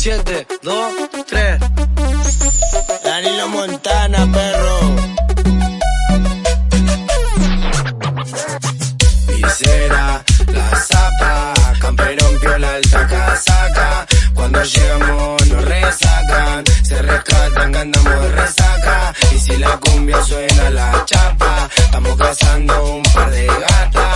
7, 2, 3. Danilo Montana, perro. Visera, la zapa, camperón piola alta casaca. Cuando llegamos nos resacan, se rescatan andamos de resaca. Y si la cumbia suena la chapa, estamos cazando un par de gatas.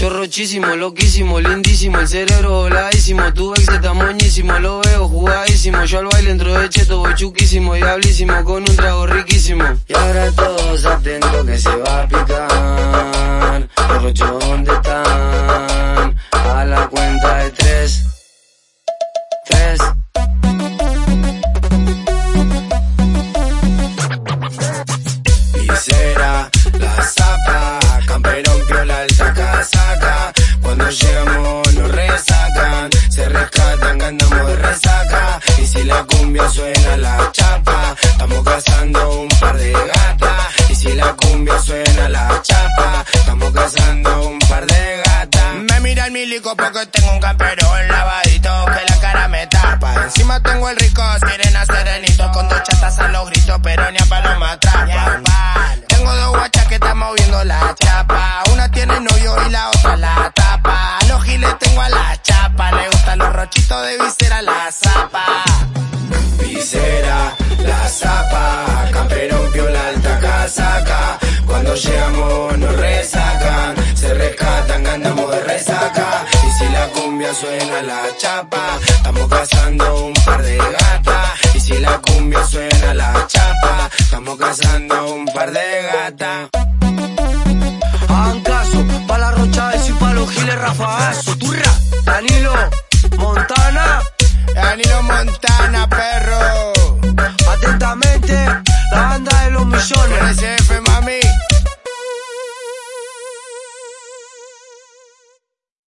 Yo rochísimo, loquísimo, lindísimo, el cerebro voladísimo, tu ex está moñísimo, lo veo jugadísimo, yo al baile entro de cheto, voy chuquísimo, diablísimo, con un trago riquísimo. Y ahora todos atentos que se va a picar. Los rochos dónde están, estamos cazando un par de gatas. Y si la cumbia suena la chapa, estamos cazando un par de gatas. Me mira el milico porque tengo un camperón lavadito que la cara me tapa. Encima tengo el rico, sirena serenito con dos chatas a los gritos, pero ni a palo me atrapan. Tengo dos guachas que están moviendo la chapa. Una tiene novio y la otra la tapa. A los giles tengo a la chapa. Le gustan los rochitos de visera la zapa. Cuando llegamos nos resacan, se rescatan andamos de resaca. Y si la cumbia suena la chapa, estamos cazando un par de gatas. Y si la cumbia suena la chapa, estamos cazando un par de gatas. Hagan caso, pa' la rocha y pa' los giles rafagazo,